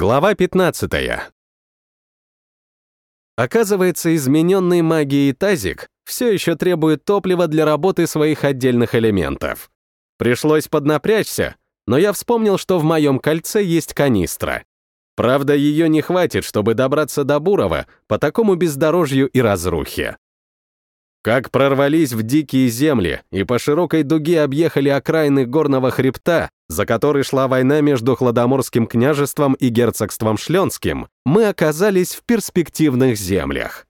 Глава 15. Оказывается, измененный магией тазик все еще требует топлива для работы своих отдельных элементов. Пришлось поднапрячься, но я вспомнил, что в моем кольце есть канистра. Правда, ее не хватит, чтобы добраться до Бурова по такому бездорожью и разрухе. Как прорвались в дикие земли и по широкой дуге объехали окраины горного хребта, за который шла война между Хладоморским княжеством и герцогством Шленским, мы оказались в перспективных землях.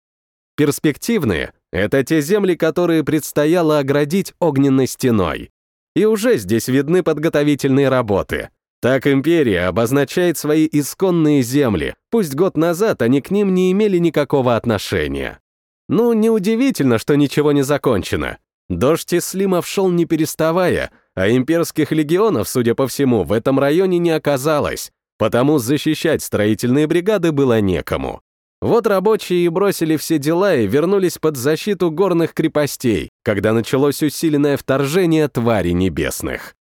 Перспективные — это те земли, которые предстояло оградить огненной стеной. И уже здесь видны подготовительные работы. Так империя обозначает свои исконные земли, пусть год назад они к ним не имели никакого отношения. Ну, неудивительно, что ничего не закончено. Дождь из слимов шел не переставая, а имперских легионов, судя по всему, в этом районе не оказалось, потому защищать строительные бригады было некому. Вот рабочие и бросили все дела и вернулись под защиту горных крепостей, когда началось усиленное вторжение тварей небесных.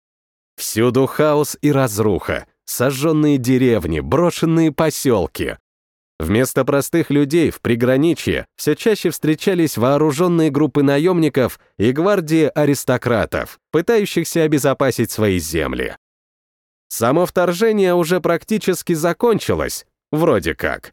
Всюду хаос и разруха, сожженные деревни, брошенные поселки. Вместо простых людей в приграничье все чаще встречались вооруженные группы наемников и гвардии аристократов, пытающихся обезопасить свои земли. Само вторжение уже практически закончилось, вроде как.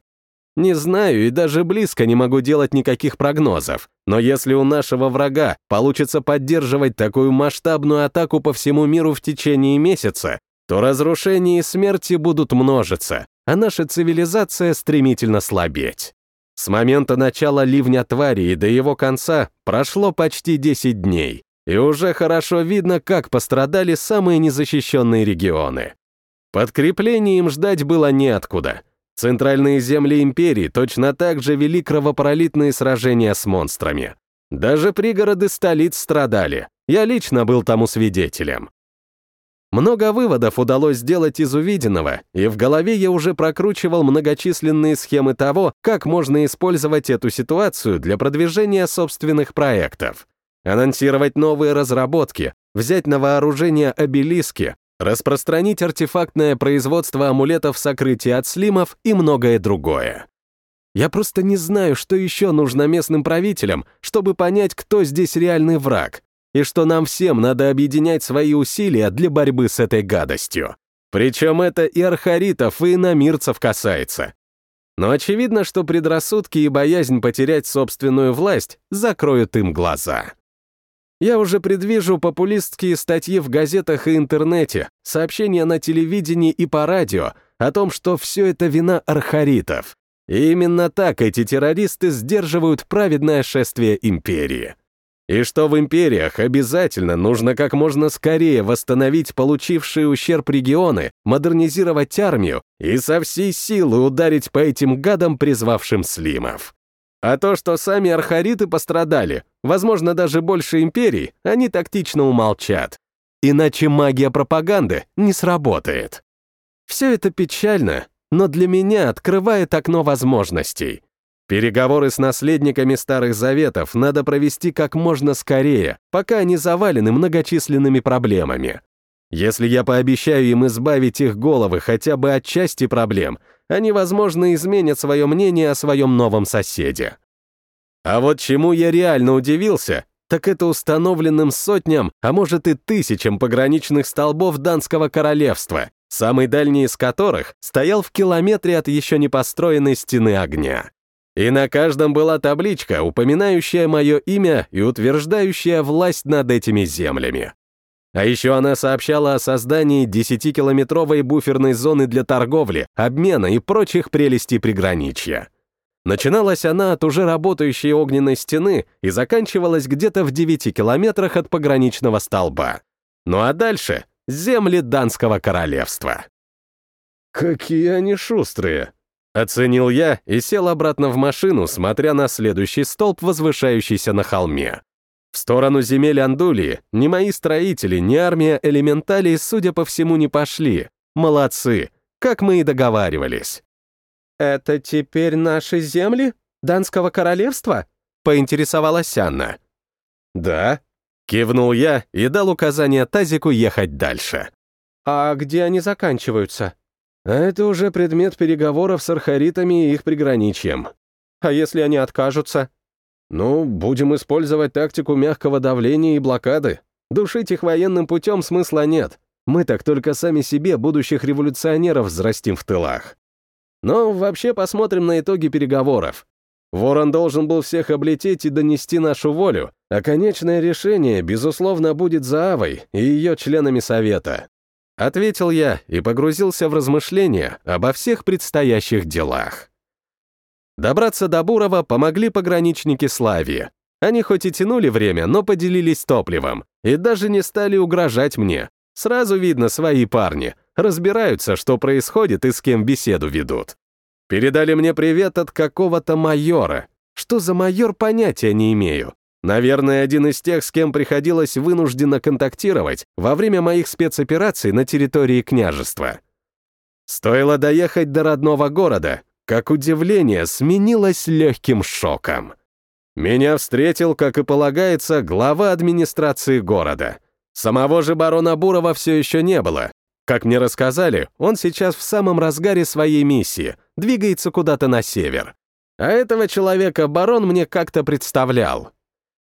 Не знаю и даже близко не могу делать никаких прогнозов, но если у нашего врага получится поддерживать такую масштабную атаку по всему миру в течение месяца, то разрушения и смерти будут множиться, а наша цивилизация стремительно слабеть. С момента начала ливня твари и до его конца прошло почти 10 дней, и уже хорошо видно, как пострадали самые незащищенные регионы. Подкреплений им ждать было неоткуда. Центральные земли империи точно так же вели кровопролитные сражения с монстрами. Даже пригороды столиц страдали. Я лично был тому свидетелем. Много выводов удалось сделать из увиденного, и в голове я уже прокручивал многочисленные схемы того, как можно использовать эту ситуацию для продвижения собственных проектов. Анонсировать новые разработки, взять на вооружение обелиски, распространить артефактное производство амулетов сокрытия от слимов и многое другое. Я просто не знаю, что еще нужно местным правителям, чтобы понять, кто здесь реальный враг, и что нам всем надо объединять свои усилия для борьбы с этой гадостью. Причем это и архаритов, и иномирцев касается. Но очевидно, что предрассудки и боязнь потерять собственную власть закроют им глаза. Я уже предвижу популистские статьи в газетах и интернете, сообщения на телевидении и по радио о том, что все это вина архаритов. И именно так эти террористы сдерживают праведное шествие империи и что в империях обязательно нужно как можно скорее восстановить получившие ущерб регионы, модернизировать армию и со всей силы ударить по этим гадам, призвавшим слимов. А то, что сами архариты пострадали, возможно, даже больше империй, они тактично умолчат. Иначе магия пропаганды не сработает. Все это печально, но для меня открывает окно возможностей. Переговоры с наследниками Старых Заветов надо провести как можно скорее, пока они завалены многочисленными проблемами. Если я пообещаю им избавить их головы хотя бы от части проблем, они, возможно, изменят свое мнение о своем новом соседе. А вот чему я реально удивился, так это установленным сотням, а может и тысячам пограничных столбов Данского королевства, самый дальний из которых стоял в километре от еще не построенной стены огня. И на каждом была табличка, упоминающая мое имя и утверждающая власть над этими землями. А еще она сообщала о создании 10-километровой буферной зоны для торговли, обмена и прочих прелестей приграничья. Начиналась она от уже работающей огненной стены и заканчивалась где-то в 9 километрах от пограничного столба. Ну а дальше — земли Данского королевства. «Какие они шустрые!» Оценил я и сел обратно в машину, смотря на следующий столб, возвышающийся на холме. В сторону земель Андулии ни мои строители, ни армия элементалей, судя по всему, не пошли. Молодцы, как мы и договаривались. «Это теперь наши земли? Данского королевства?» — поинтересовалась Анна. «Да», — кивнул я и дал указание Тазику ехать дальше. «А где они заканчиваются?» А это уже предмет переговоров с архаритами и их приграничьем. А если они откажутся? Ну, будем использовать тактику мягкого давления и блокады. Душить их военным путем смысла нет. Мы так только сами себе будущих революционеров взрастим в тылах. Но вообще посмотрим на итоги переговоров. Ворон должен был всех облететь и донести нашу волю, а конечное решение, безусловно, будет за Авой и ее членами Совета. Ответил я и погрузился в размышления обо всех предстоящих делах. Добраться до Бурова помогли пограничники Славии. Они хоть и тянули время, но поделились топливом и даже не стали угрожать мне. Сразу видно свои парни, разбираются, что происходит и с кем беседу ведут. Передали мне привет от какого-то майора. Что за майор, понятия не имею. Наверное, один из тех, с кем приходилось вынужденно контактировать во время моих спецопераций на территории княжества. Стоило доехать до родного города, как удивление сменилось легким шоком. Меня встретил, как и полагается, глава администрации города. Самого же барона Бурова все еще не было. Как мне рассказали, он сейчас в самом разгаре своей миссии, двигается куда-то на север. А этого человека барон мне как-то представлял.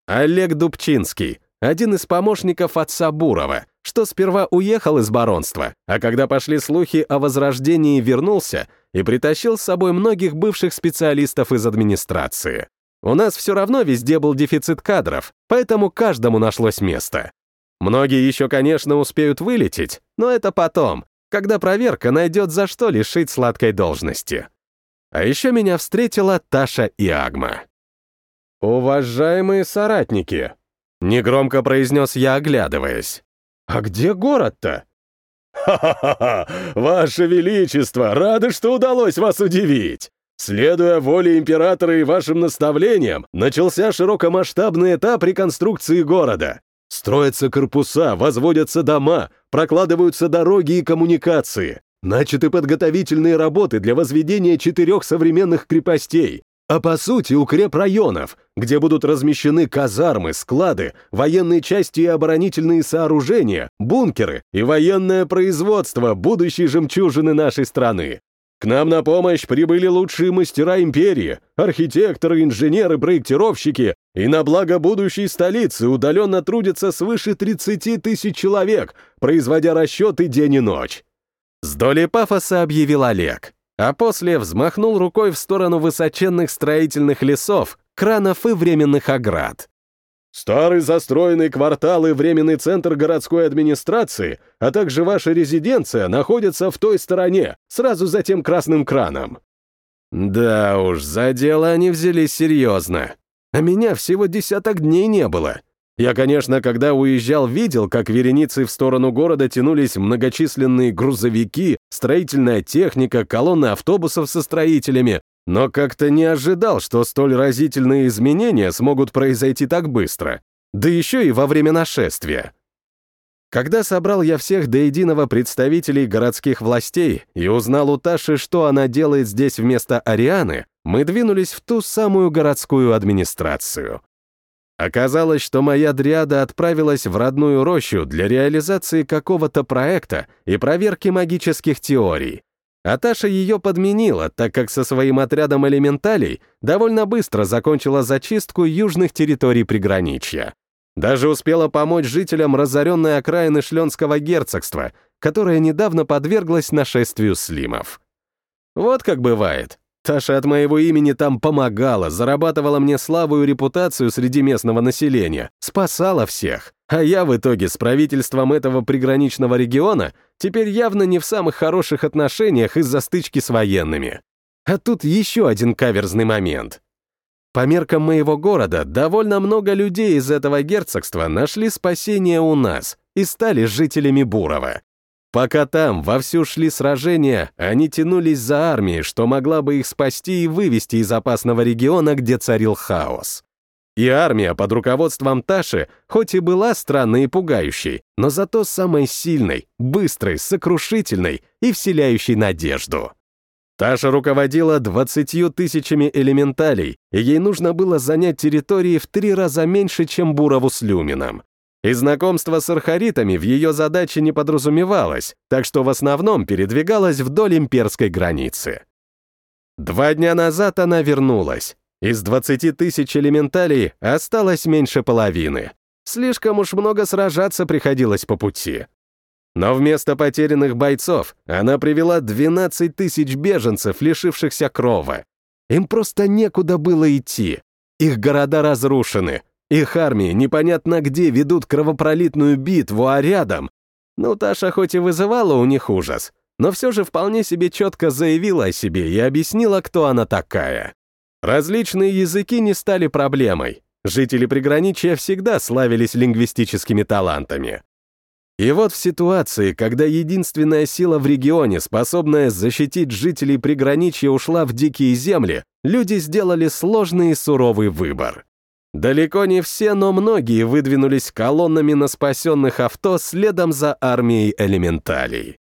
Олег Дубчинский, один из помощников отца Бурова, что сперва уехал из баронства, а когда пошли слухи о возрождении, вернулся и притащил с собой многих бывших специалистов из администрации. У нас все равно везде был дефицит кадров, поэтому каждому нашлось место. Многие еще, конечно, успеют вылететь, но это потом, когда проверка найдет за что лишить сладкой должности. А еще меня встретила Таша и Агма. «Уважаемые соратники!» — негромко произнес я, оглядываясь. «А где город-то?» «Ха-ха-ха! Ваше Величество, рады, что удалось вас удивить! Следуя воле императора и вашим наставлениям, начался широкомасштабный этап реконструкции города. Строятся корпуса, возводятся дома, прокладываются дороги и коммуникации. Начаты подготовительные работы для возведения четырех современных крепостей, а по сути укрепрайонов, где будут размещены казармы, склады, военные части и оборонительные сооружения, бункеры и военное производство будущей жемчужины нашей страны. К нам на помощь прибыли лучшие мастера империи, архитекторы, инженеры, проектировщики, и на благо будущей столицы удаленно трудятся свыше 30 тысяч человек, производя расчеты день и ночь. С долей пафоса объявил Олег а после взмахнул рукой в сторону высоченных строительных лесов, кранов и временных оград. Старый застроенный квартал и временный центр городской администрации, а также ваша резиденция находятся в той стороне, сразу за тем красным краном. Да уж, за дело они взялись серьезно. А меня всего десяток дней не было. Я, конечно, когда уезжал, видел, как вереницей в сторону города тянулись многочисленные грузовики, строительная техника, колонны автобусов со строителями, но как-то не ожидал, что столь разительные изменения смогут произойти так быстро, да еще и во время нашествия. Когда собрал я всех до единого представителей городских властей и узнал у Таши, что она делает здесь вместо Арианы, мы двинулись в ту самую городскую администрацию. Оказалось, что моя дриада отправилась в родную рощу для реализации какого-то проекта и проверки магических теорий. А Таша ее подменила, так как со своим отрядом элементалей довольно быстро закончила зачистку южных территорий приграничья. Даже успела помочь жителям разоренной окраины Шленского герцогства, которое недавно подверглось нашествию слимов. Вот как бывает. Таша от моего имени там помогала, зарабатывала мне славу и репутацию среди местного населения, спасала всех. А я в итоге с правительством этого приграничного региона теперь явно не в самых хороших отношениях из-за стычки с военными. А тут еще один каверзный момент. По меркам моего города, довольно много людей из этого герцогства нашли спасение у нас и стали жителями Бурова. Пока там вовсю шли сражения, они тянулись за армией, что могла бы их спасти и вывести из опасного региона, где царил хаос. И армия под руководством Таши, хоть и была странной и пугающей, но зато самой сильной, быстрой, сокрушительной и вселяющей надежду. Таша руководила двадцатью тысячами элементалей, и ей нужно было занять территории в три раза меньше, чем Бурову с Люмином. И знакомство с архаритами в ее задаче не подразумевалось, так что в основном передвигалась вдоль имперской границы. Два дня назад она вернулась. Из 20 тысяч элементалей осталось меньше половины. Слишком уж много сражаться приходилось по пути. Но вместо потерянных бойцов она привела 12 тысяч беженцев, лишившихся крова. Им просто некуда было идти. Их города разрушены, их армии непонятно где ведут кровопролитную битву, а рядом... Ну, Таша хоть и вызывала у них ужас, но все же вполне себе четко заявила о себе и объяснила, кто она такая. Различные языки не стали проблемой. Жители приграничья всегда славились лингвистическими талантами. И вот в ситуации, когда единственная сила в регионе, способная защитить жителей приграничья, ушла в дикие земли, люди сделали сложный и суровый выбор. Далеко не все, но многие выдвинулись колоннами на спасенных авто следом за армией элементалей.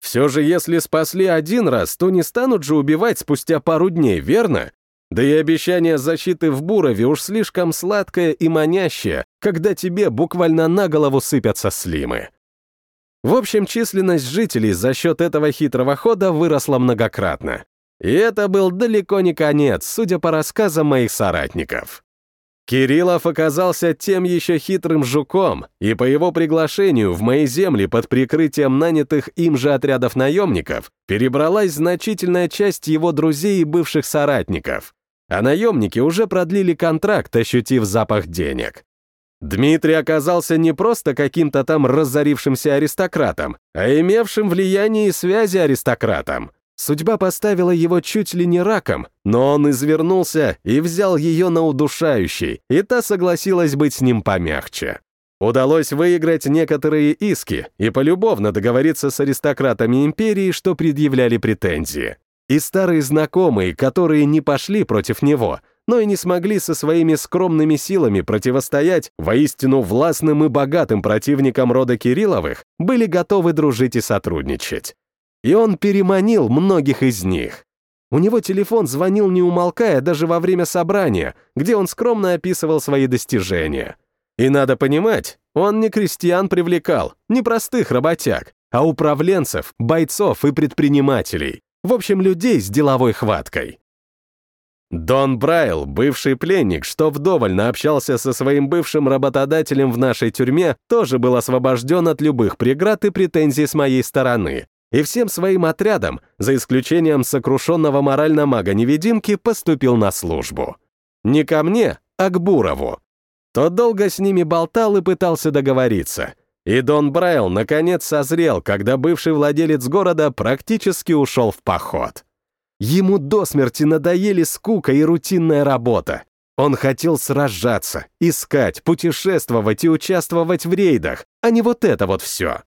Все же, если спасли один раз, то не станут же убивать спустя пару дней, верно? Да и обещание защиты в Бурове уж слишком сладкое и манящее, когда тебе буквально на голову сыпятся слимы. В общем, численность жителей за счет этого хитрого хода выросла многократно. И это был далеко не конец, судя по рассказам моих соратников. Кириллов оказался тем еще хитрым жуком, и по его приглашению в мои земли под прикрытием нанятых им же отрядов наемников перебралась значительная часть его друзей и бывших соратников. А наемники уже продлили контракт, ощутив запах денег. Дмитрий оказался не просто каким-то там разорившимся аристократом, а имевшим влияние и связи аристократом. Судьба поставила его чуть ли не раком, но он извернулся и взял ее на удушающий, и та согласилась быть с ним помягче. Удалось выиграть некоторые иски и полюбовно договориться с аристократами империи, что предъявляли претензии. И старые знакомые, которые не пошли против него, но и не смогли со своими скромными силами противостоять воистину властным и богатым противникам рода Кирилловых, были готовы дружить и сотрудничать и он переманил многих из них. У него телефон звонил не умолкая даже во время собрания, где он скромно описывал свои достижения. И надо понимать, он не крестьян привлекал, не простых работяг, а управленцев, бойцов и предпринимателей. В общем, людей с деловой хваткой. Дон Брайл, бывший пленник, что вдоволь наобщался со своим бывшим работодателем в нашей тюрьме, тоже был освобожден от любых преград и претензий с моей стороны и всем своим отрядом, за исключением сокрушенного морально-мага-невидимки, поступил на службу. Не ко мне, а к Бурову. Тот долго с ними болтал и пытался договориться. И Дон Брайл наконец созрел, когда бывший владелец города практически ушел в поход. Ему до смерти надоели скука и рутинная работа. Он хотел сражаться, искать, путешествовать и участвовать в рейдах, а не вот это вот все.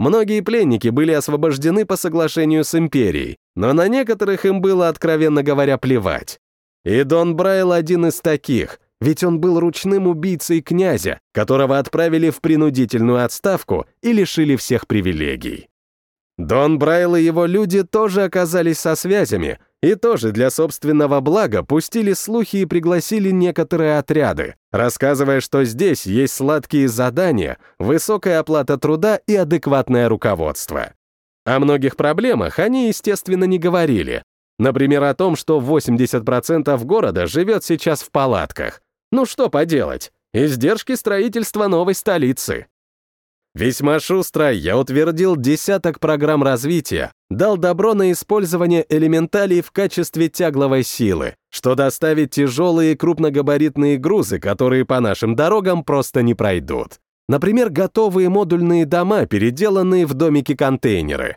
Многие пленники были освобождены по соглашению с империей, но на некоторых им было, откровенно говоря, плевать. И Дон Брайл один из таких, ведь он был ручным убийцей князя, которого отправили в принудительную отставку и лишили всех привилегий. Дон Брайл и его люди тоже оказались со связями, и тоже для собственного блага пустили слухи и пригласили некоторые отряды, рассказывая, что здесь есть сладкие задания, высокая оплата труда и адекватное руководство. О многих проблемах они, естественно, не говорили. Например, о том, что 80% города живет сейчас в палатках. Ну что поделать, издержки строительства новой столицы. Весьма шустро я утвердил десяток программ развития, дал добро на использование элементалей в качестве тягловой силы, что доставит тяжелые крупногабаритные грузы, которые по нашим дорогам просто не пройдут. Например, готовые модульные дома, переделанные в домики-контейнеры.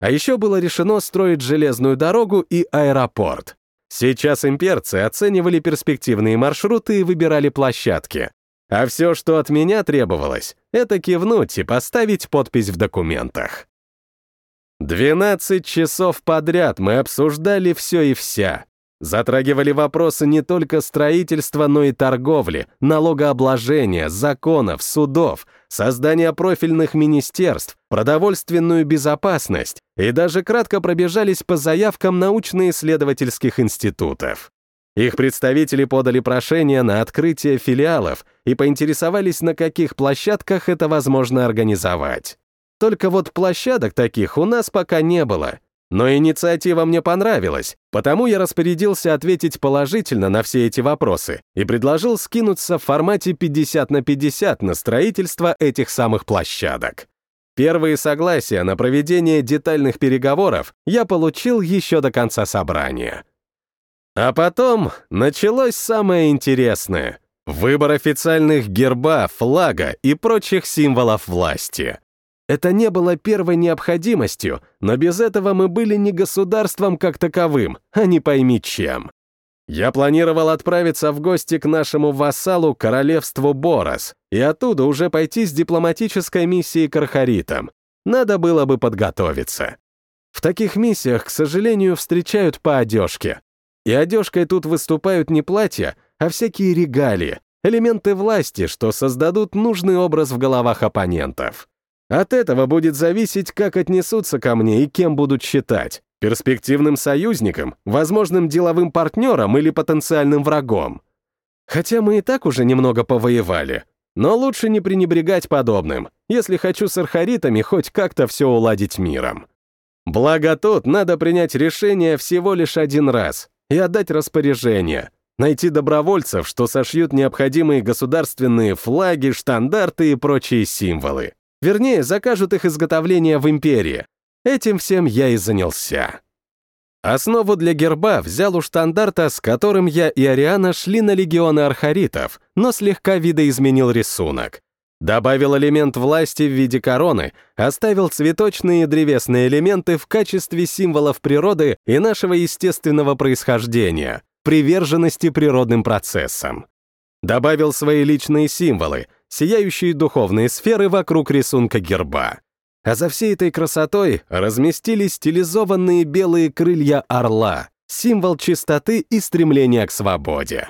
А еще было решено строить железную дорогу и аэропорт. Сейчас имперцы оценивали перспективные маршруты и выбирали площадки. А все, что от меня требовалось, это кивнуть и поставить подпись в документах. 12 часов подряд мы обсуждали все и вся. Затрагивали вопросы не только строительства, но и торговли, налогообложения, законов, судов, создания профильных министерств, продовольственную безопасность и даже кратко пробежались по заявкам научно-исследовательских институтов. Их представители подали прошение на открытие филиалов и поинтересовались, на каких площадках это возможно организовать. Только вот площадок таких у нас пока не было. Но инициатива мне понравилась, потому я распорядился ответить положительно на все эти вопросы и предложил скинуться в формате 50 на 50 на строительство этих самых площадок. Первые согласия на проведение детальных переговоров я получил еще до конца собрания. А потом началось самое интересное — выбор официальных герба, флага и прочих символов власти. Это не было первой необходимостью, но без этого мы были не государством как таковым, а не пойми чем. Я планировал отправиться в гости к нашему вассалу королевству Борос и оттуда уже пойти с дипломатической миссией к архаритам. Надо было бы подготовиться. В таких миссиях, к сожалению, встречают по одежке. И одежкой тут выступают не платья, а всякие регалии, элементы власти, что создадут нужный образ в головах оппонентов. От этого будет зависеть, как отнесутся ко мне и кем будут считать. Перспективным союзником, возможным деловым партнером или потенциальным врагом. Хотя мы и так уже немного повоевали. Но лучше не пренебрегать подобным, если хочу с архаритами хоть как-то все уладить миром. Благо тут надо принять решение всего лишь один раз, и отдать распоряжение, найти добровольцев, что сошьют необходимые государственные флаги, штандарты и прочие символы. Вернее, закажут их изготовление в империи. Этим всем я и занялся. Основу для герба взял у штандарта, с которым я и Ариана шли на легионы архаритов, но слегка видоизменил рисунок. Добавил элемент власти в виде короны, оставил цветочные и древесные элементы в качестве символов природы и нашего естественного происхождения, приверженности природным процессам. Добавил свои личные символы, сияющие духовные сферы вокруг рисунка герба. А за всей этой красотой разместились стилизованные белые крылья орла, символ чистоты и стремления к свободе.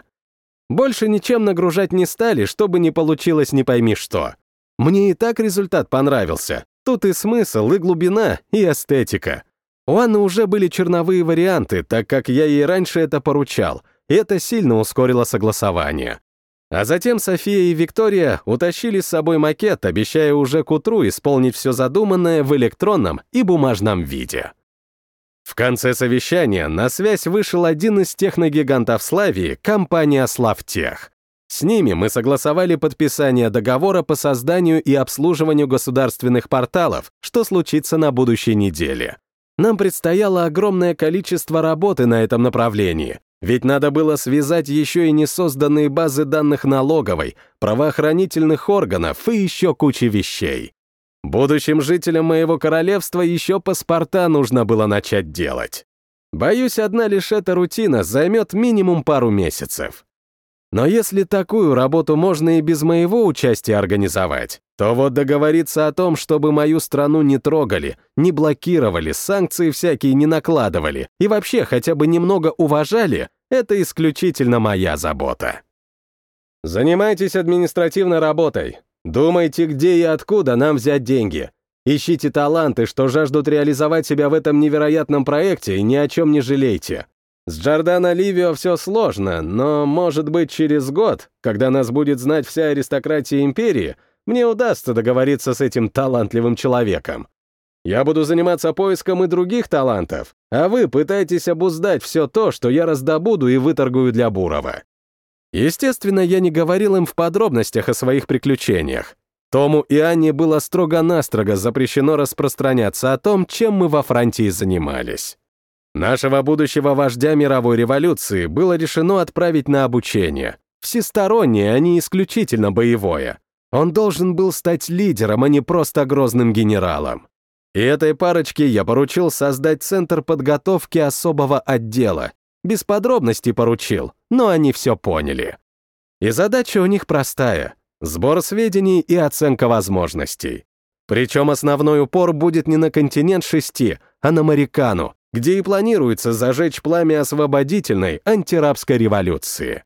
Больше ничем нагружать не стали, чтобы не получилось не пойми что. Мне и так результат понравился. Тут и смысл, и глубина, и эстетика. У Анны уже были черновые варианты, так как я ей раньше это поручал, и это сильно ускорило согласование. А затем София и Виктория утащили с собой макет, обещая уже к утру исполнить все задуманное в электронном и бумажном виде. В конце совещания на связь вышел один из техногигантов Славии, компания Славтех. С ними мы согласовали подписание договора по созданию и обслуживанию государственных порталов, что случится на будущей неделе. Нам предстояло огромное количество работы на этом направлении, ведь надо было связать еще и несозданные базы данных налоговой, правоохранительных органов и еще кучи вещей. Будущим жителям моего королевства еще паспорта нужно было начать делать. Боюсь, одна лишь эта рутина займет минимум пару месяцев. Но если такую работу можно и без моего участия организовать, то вот договориться о том, чтобы мою страну не трогали, не блокировали, санкции всякие не накладывали и вообще хотя бы немного уважали, это исключительно моя забота. Занимайтесь административной работой, Думайте, где и откуда нам взять деньги. Ищите таланты, что жаждут реализовать себя в этом невероятном проекте, и ни о чем не жалейте. С Джордано Ливио все сложно, но, может быть, через год, когда нас будет знать вся аристократия империи, мне удастся договориться с этим талантливым человеком. Я буду заниматься поиском и других талантов, а вы пытайтесь обуздать все то, что я раздобуду и выторгую для Бурова. Естественно, я не говорил им в подробностях о своих приключениях. Тому и Анне было строго-настрого запрещено распространяться о том, чем мы во Франции занимались. Нашего будущего вождя мировой революции было решено отправить на обучение. Всестороннее, а не исключительно боевое. Он должен был стать лидером, а не просто грозным генералом. И этой парочке я поручил создать центр подготовки особого отдела, без подробностей поручил, но они все поняли. И задача у них простая — сбор сведений и оценка возможностей. Причем основной упор будет не на континент шести, а на Марикану, где и планируется зажечь пламя освободительной антирабской революции.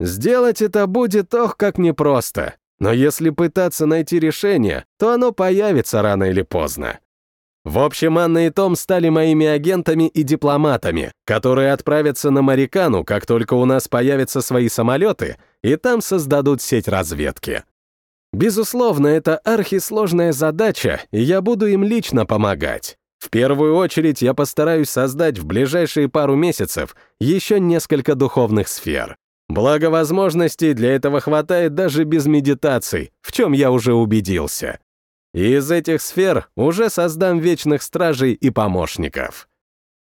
Сделать это будет, ох, как непросто. Но если пытаться найти решение, то оно появится рано или поздно. В общем, Анна и Том стали моими агентами и дипломатами, которые отправятся на Марикану, как только у нас появятся свои самолеты, и там создадут сеть разведки. Безусловно, это архисложная задача, и я буду им лично помогать. В первую очередь я постараюсь создать в ближайшие пару месяцев еще несколько духовных сфер. Благо возможностей для этого хватает даже без медитаций, в чем я уже убедился. И из этих сфер уже создам вечных стражей и помощников.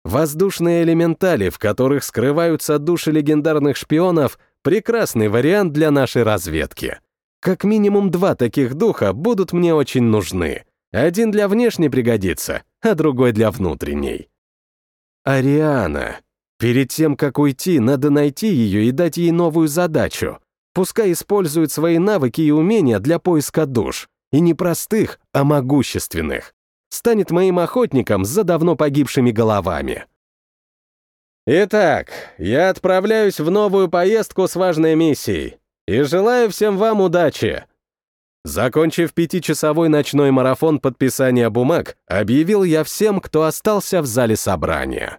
Воздушные элементали, в которых скрываются души легендарных шпионов, прекрасный вариант для нашей разведки. Как минимум два таких духа будут мне очень нужны. Один для внешней пригодится, а другой для внутренней. Ариана. Перед тем, как уйти, надо найти ее и дать ей новую задачу. Пускай использует свои навыки и умения для поиска душ. И не простых, а могущественных. Станет моим охотником за давно погибшими головами. Итак, я отправляюсь в новую поездку с важной миссией. И желаю всем вам удачи. Закончив пятичасовой ночной марафон подписания бумаг, объявил я всем, кто остался в зале собрания.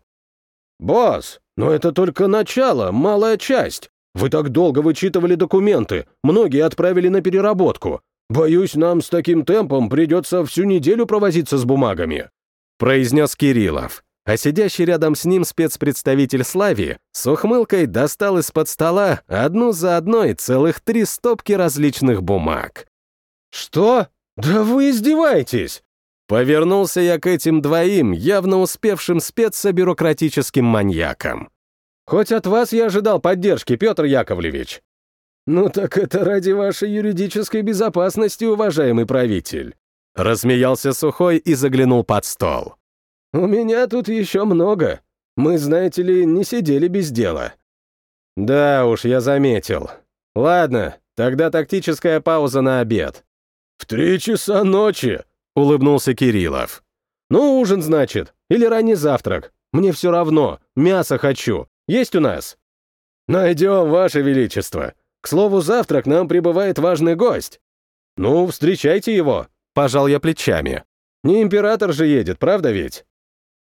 «Босс, но это только начало, малая часть. Вы так долго вычитывали документы, многие отправили на переработку. Боюсь, нам с таким темпом придется всю неделю провозиться с бумагами», произнес Кириллов. А сидящий рядом с ним спецпредставитель Слави с ухмылкой достал из-под стола одну за одной целых три стопки различных бумаг. «Что? Да вы издеваетесь!» Повернулся я к этим двоим, явно успевшим спеться бюрократическим маньякам. «Хоть от вас я ожидал поддержки, Петр Яковлевич». «Ну так это ради вашей юридической безопасности, уважаемый правитель». Рассмеялся Сухой и заглянул под стол. «У меня тут еще много. Мы, знаете ли, не сидели без дела». «Да уж, я заметил. Ладно, тогда тактическая пауза на обед. «В три часа ночи!» — улыбнулся Кириллов. «Ну, ужин, значит. Или ранний завтрак. Мне все равно. Мясо хочу. Есть у нас?» «Найдем, Ваше Величество. К слову, завтрак нам прибывает важный гость». «Ну, встречайте его», — пожал я плечами. «Не император же едет, правда ведь?»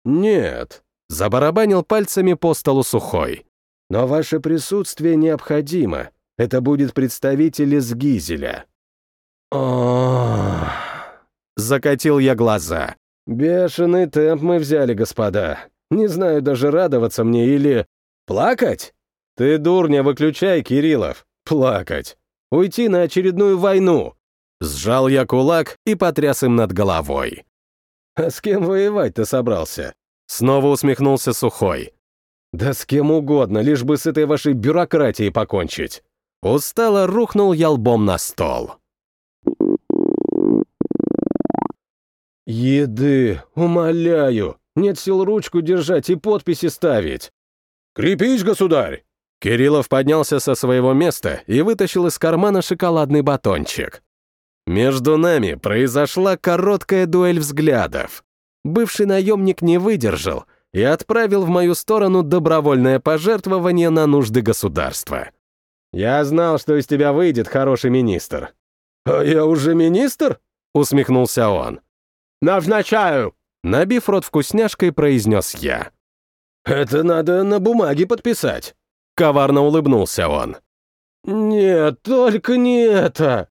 «Нет», — забарабанил пальцами по столу сухой. «Но ваше присутствие необходимо. Это будет представитель из Гизеля». О, закатил я глаза. Бешеный темп мы взяли, господа. Не знаю даже радоваться мне или... Плакать? Ты дурня выключай, Кириллов. Плакать. Уйти на очередную войну. Сжал я кулак и потряс им над головой. «А с кем воевать-то собрался?» Снова усмехнулся Сухой. «Да с кем угодно, лишь бы с этой вашей бюрократией покончить». Устало рухнул я лбом на стол. «Еды, умоляю! Нет сил ручку держать и подписи ставить!» «Крепись, государь!» Кириллов поднялся со своего места и вытащил из кармана шоколадный батончик. Между нами произошла короткая дуэль взглядов. Бывший наемник не выдержал и отправил в мою сторону добровольное пожертвование на нужды государства. «Я знал, что из тебя выйдет хороший министр». «А я уже министр?» — усмехнулся он. «Назначаю!» Набив рот вкусняшкой, произнес я. «Это надо на бумаге подписать». Коварно улыбнулся он. «Нет, только не это!»